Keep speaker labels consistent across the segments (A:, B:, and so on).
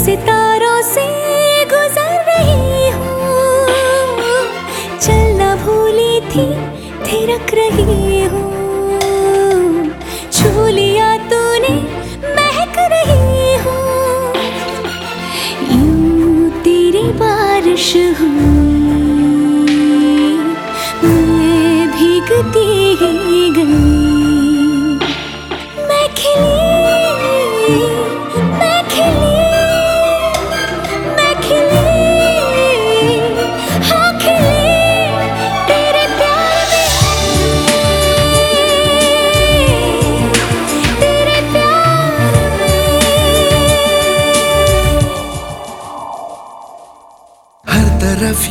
A: सितारों से गुजर रही हूँ। चलना भूली थी थिरक रही हूँ।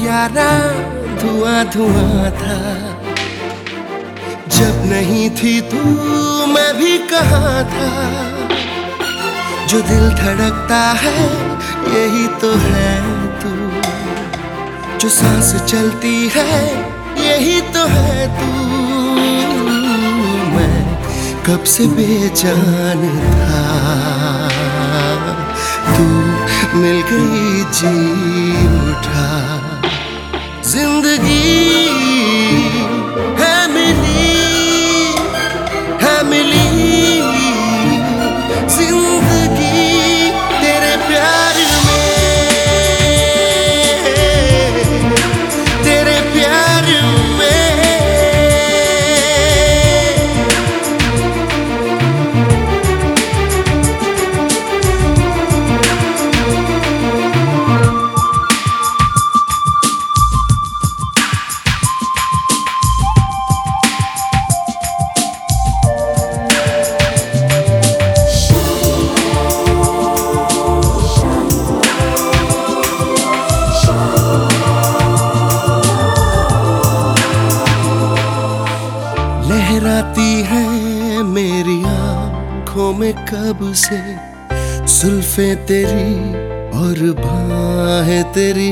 B: तरफ़ यारा धुआँ धुआँ था। जब नहीं थी तू, मैं भी कहा था? जो दिल धड़कता है, यही तो है तू। जो सांस चलती है, यही तो है तू। मैं कब से बेजान था? तू मिल गई जी। मेरी आँखों में कब से? सुल्फे तेरी और बाहें तेरी।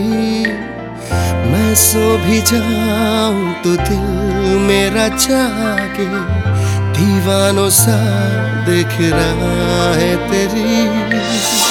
B: मैं सो भी जाऊँ तो दिल मेरा जागे। दीवानों सा देख रहा है तेरी।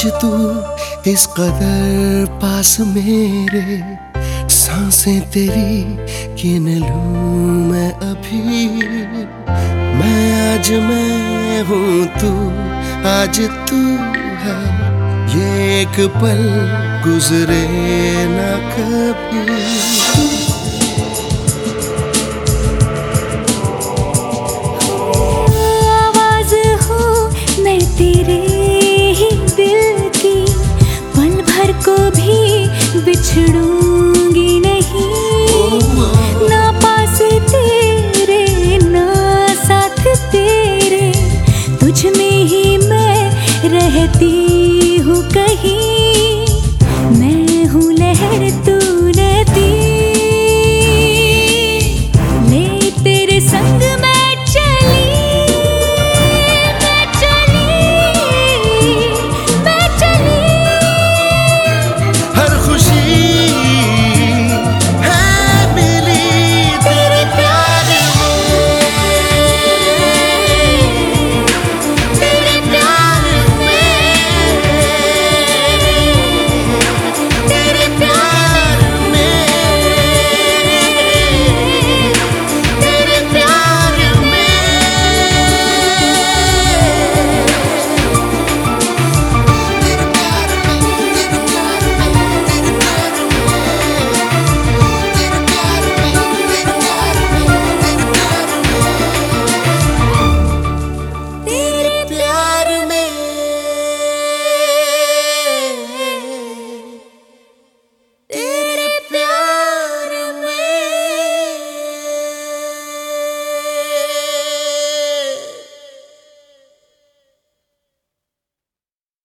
B: आज तू इस कदर पास मेरे, साँसें तेरी किन लूँ मैं अभी। मैं आज मैं हूँ तू, आज तू है। ये एक पल गुजरे ना कभी।
A: छिड़ूँगी नहीं। ना पास तेरे, ना साथ तेरे। तुझ में ही मैं रहती हूँ कहीं।